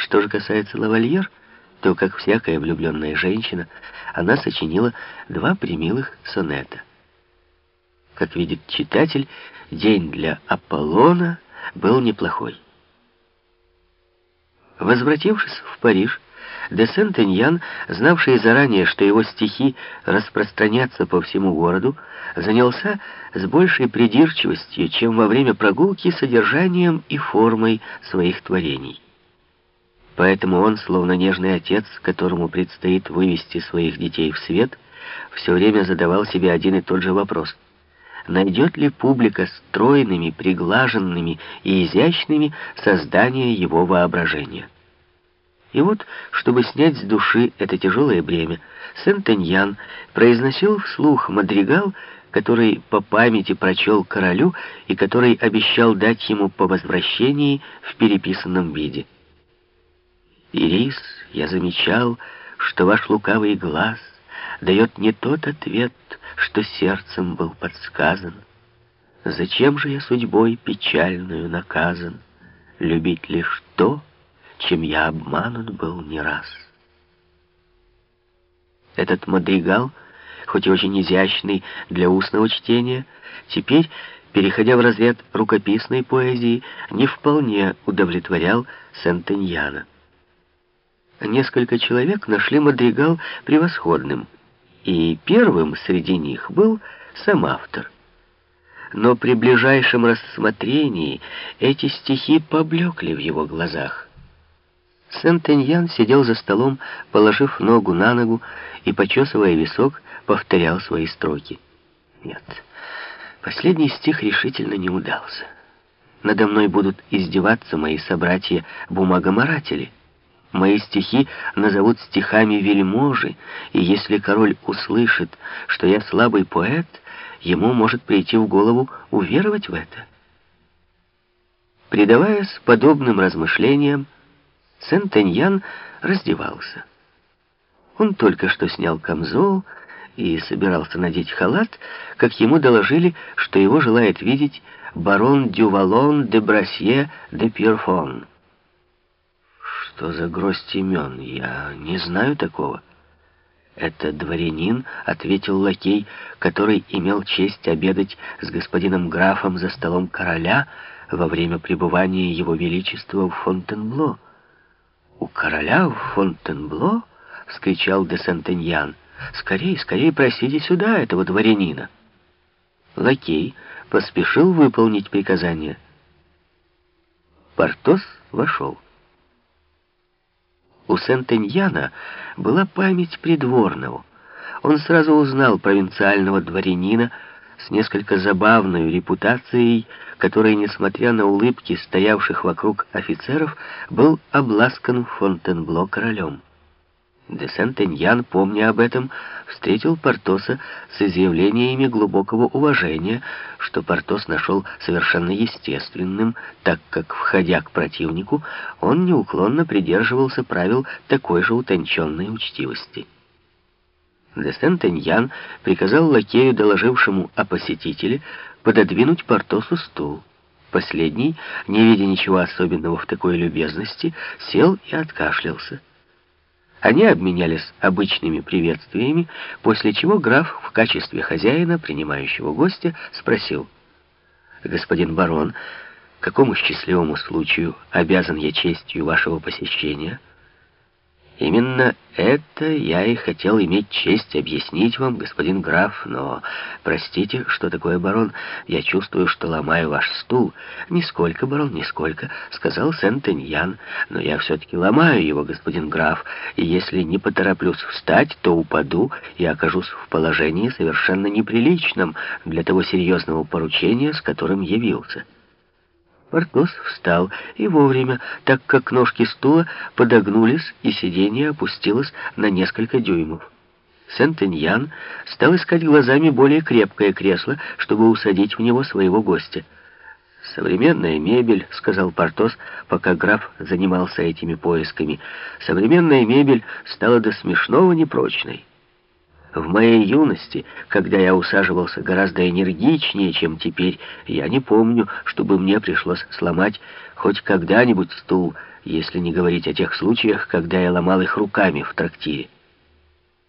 Что же касается лавальер, то, как всякая влюбленная женщина, она сочинила два примилых сонета. Как видит читатель, день для Аполлона был неплохой. Возвратившись в Париж, де Сент-Эньян, знавший заранее, что его стихи распространятся по всему городу, занялся с большей придирчивостью, чем во время прогулки, содержанием и формой своих творений. Поэтому он, словно нежный отец, которому предстоит вывести своих детей в свет, все время задавал себе один и тот же вопрос. Найдет ли публика стройными, приглаженными и изящными создания его воображения? И вот, чтобы снять с души это тяжелое бремя, Сент-Эньян произносил вслух мадригал, который по памяти прочел королю и который обещал дать ему по возвращении в переписанном виде. Ирис, я замечал, что ваш лукавый глаз дает не тот ответ, что сердцем был подсказан. Зачем же я судьбой печальную наказан? Любить лишь то, чем я обманут был не раз. Этот мадригал, хоть и очень изящный для устного чтения, теперь, переходя в разряд рукописной поэзии, не вполне удовлетворял Сентеньяна. Несколько человек нашли мадригал превосходным, и первым среди них был сам автор. Но при ближайшем рассмотрении эти стихи поблекли в его глазах. Сент-Эньян сидел за столом, положив ногу на ногу и, почесывая висок, повторял свои строки. Нет, последний стих решительно не удался. Надо мной будут издеваться мои собратья-бумагоморатели. Мои стихи назовут стихами вельможи, и если король услышит, что я слабый поэт, ему может прийти в голову уверовать в это. Предаваясь подобным размышлениям, Сент-Эньян раздевался. Он только что снял камзол и собирался надеть халат, как ему доложили, что его желает видеть барон Дювалон де Брасье де Пьерфон. Что за гроздь имен? Я не знаю такого. «Это дворянин», — ответил лакей, который имел честь обедать с господином графом за столом короля во время пребывания его величества в Фонтенбло. «У короля в Фонтенбло?» — вскричал де Сентеньян. «Скорей, скорей просите сюда этого дворянина». Лакей поспешил выполнить приказание. Портос вошел. У Сентеньяна была память придворного. Он сразу узнал провинциального дворянина, с несколько забавной репутацией, который, несмотря на улыбки стоявших вокруг офицеров, был обласкан Фонтенбло королем. Де Сентеньян, помня об этом, встретил Портоса с изъявлениями глубокого уважения, что Портос нашел совершенно естественным, так как, входя к противнику, он неуклонно придерживался правил такой же утонченной учтивости. Де Сент-Эньян приказал лакею, доложившему о посетителе, пододвинуть Портосу стул. Последний, не видя ничего особенного в такой любезности, сел и откашлялся. Они обменялись обычными приветствиями, после чего граф в качестве хозяина, принимающего гостя, спросил, «Господин барон, какому счастливому случаю обязан я честью вашего посещения?» Именно это я и хотел иметь честь объяснить вам, господин граф, но, простите, что такое, барон, я чувствую, что ломаю ваш стул. Нисколько, барон, нисколько, сказал Сент-Эньян, но я все-таки ломаю его, господин граф, и если не потороплюсь встать, то упаду и окажусь в положении совершенно неприличном для того серьезного поручения, с которым явился. Портос встал и вовремя, так как ножки стула подогнулись, и сиденье опустилось на несколько дюймов. Сент-Эньян стал искать глазами более крепкое кресло, чтобы усадить в него своего гостя. «Современная мебель», — сказал Портос, пока граф занимался этими поисками, — «современная мебель стала до смешного непрочной». В моей юности, когда я усаживался гораздо энергичнее, чем теперь, я не помню, чтобы мне пришлось сломать хоть когда-нибудь стул, если не говорить о тех случаях, когда я ломал их руками в трактире.